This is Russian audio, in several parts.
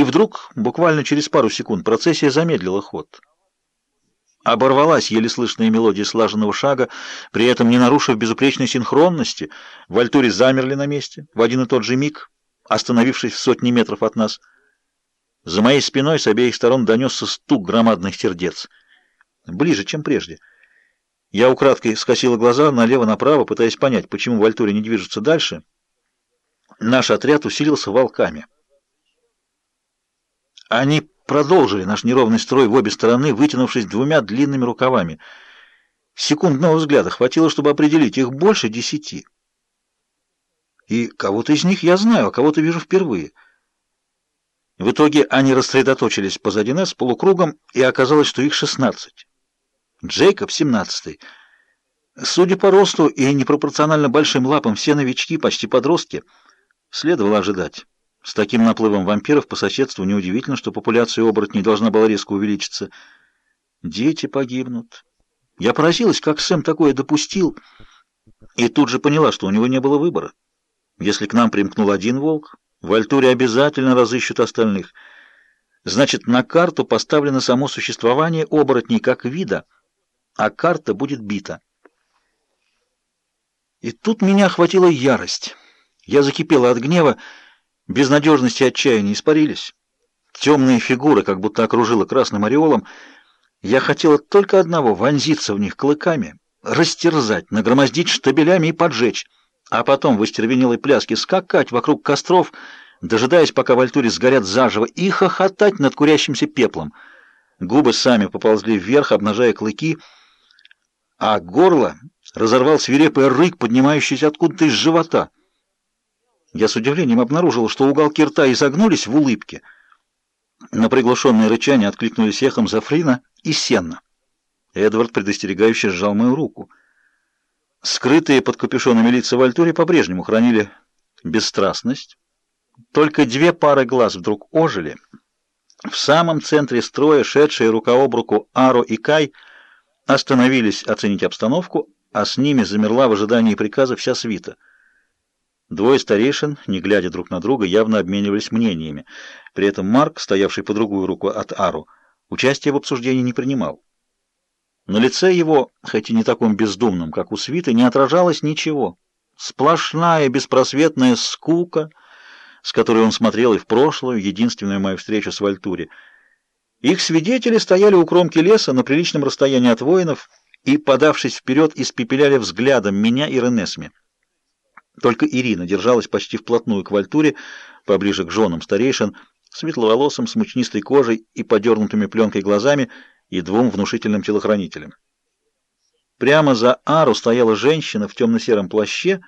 И вдруг, буквально через пару секунд, процессия замедлила ход. Оборвалась еле слышная мелодия слаженного шага, при этом не нарушив безупречной синхронности. Вальтури замерли на месте в один и тот же миг, остановившись в сотни метров от нас. За моей спиной с обеих сторон донесся стук громадных сердец. Ближе, чем прежде. Я украдкой скосила глаза налево-направо, пытаясь понять, почему Вальтури не движется дальше. Наш отряд усилился волками. Они продолжили наш неровный строй в обе стороны, вытянувшись двумя длинными рукавами. Секундного взгляда хватило, чтобы определить их больше десяти. И кого-то из них я знаю, а кого-то вижу впервые. В итоге они рассредоточились позади нас полукругом, и оказалось, что их шестнадцать. Джейкоб — семнадцатый. Судя по росту и непропорционально большим лапам, все новички, почти подростки, следовало ожидать. С таким наплывом вампиров по соседству неудивительно, что популяция оборотней должна была резко увеличиться. Дети погибнут. Я поразилась, как Сэм такое допустил, и тут же поняла, что у него не было выбора. Если к нам примкнул один волк, в Альтуре обязательно разыщут остальных. Значит, на карту поставлено само существование оборотней как вида, а карта будет бита. И тут меня охватила ярость. Я закипела от гнева, Безнадежность и отчаяние испарились. Темные фигуры как будто окружила красным ореолом. Я хотела только одного — вонзиться в них клыками, растерзать, нагромоздить штабелями и поджечь, а потом в остервенелой пляске скакать вокруг костров, дожидаясь, пока в альтуре сгорят заживо, и хохотать над курящимся пеплом. Губы сами поползли вверх, обнажая клыки, а горло разорвал свирепый рык, поднимающийся откуда-то из живота — я с удивлением обнаружил, что уголки рта изогнулись в улыбке. На приглушенное рычание откликнулись эхом Зафрина и Сенна. Эдвард предостерегающе сжал мою руку. Скрытые под капюшонами лица в альтуре по-прежнему хранили бесстрастность. Только две пары глаз вдруг ожили. В самом центре строя, шедшие рука об руку Аро и Кай, остановились оценить обстановку, а с ними замерла в ожидании приказа вся свита — Двое старейшин, не глядя друг на друга, явно обменивались мнениями. При этом Марк, стоявший по другую руку от Ару, участия в обсуждении не принимал. На лице его, хоть и не таком бездумном, как у свиты, не отражалось ничего. Сплошная беспросветная скука, с которой он смотрел и в прошлую, единственную мою встречу с Вальтури. Их свидетели стояли у кромки леса на приличном расстоянии от воинов и, подавшись вперед, испепеляли взглядом меня и Ренесми. Только Ирина держалась почти вплотную к Вальтуре, поближе к женам старейшин, светловолосым, с мучнистой кожей и подернутыми пленкой глазами и двум внушительным телохранителям. Прямо за Ару стояла женщина в темно-сером плаще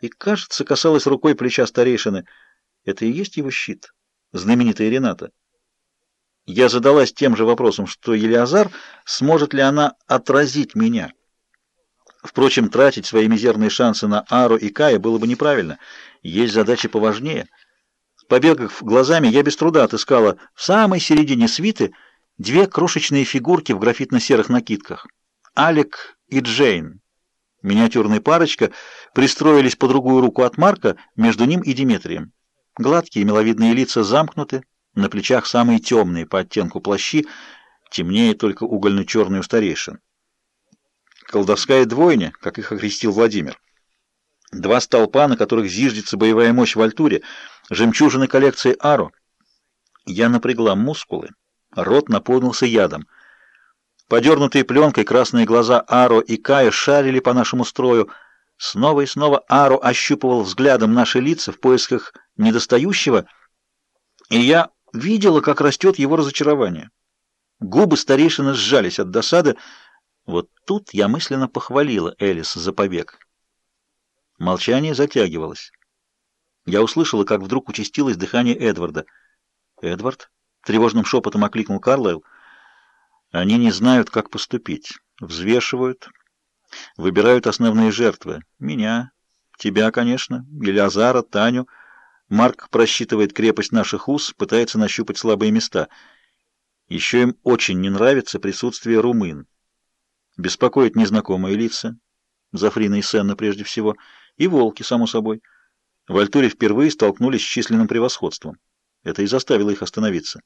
и, кажется, касалась рукой плеча старейшины. Это и есть его щит, знаменитая Рената. Я задалась тем же вопросом, что Елиазар, сможет ли она отразить меня. Впрочем, тратить свои мизерные шансы на Ару и Кая было бы неправильно. Есть задачи поважнее. Побегав глазами, я без труда отыскала в самой середине свиты две крошечные фигурки в графитно-серых накидках. Алек и Джейн. Миниатюрная парочка пристроились по другую руку от Марка, между ним и Диметрием. Гладкие миловидные лица замкнуты, на плечах самые темные по оттенку плащи, темнее только угольно-черный у старейшин. Колдовская двойня, как их окрестил Владимир. Два столпа, на которых зиждется боевая мощь в Альтуре, жемчужины коллекции Аро. Я напрягла мускулы, рот наполнился ядом. Подернутые пленкой красные глаза Аро и Кая шарили по нашему строю. Снова и снова Аро ощупывал взглядом наши лица в поисках недостающего, и я видела, как растет его разочарование. Губы старейшины сжались от досады, вот тут я мысленно похвалила Элис за побег. Молчание затягивалось. Я услышала, как вдруг участилось дыхание Эдварда. «Эдвард?» — тревожным шепотом окликнул Карлайл. «Они не знают, как поступить. Взвешивают, выбирают основные жертвы. Меня, тебя, конечно, или Азара, Таню. Марк просчитывает крепость наших уз, пытается нащупать слабые места. Еще им очень не нравится присутствие румын. Беспокоят незнакомые лица, Зафрина и Сенна прежде всего, и волки, само собой. В Альтуре впервые столкнулись с численным превосходством. Это и заставило их остановиться.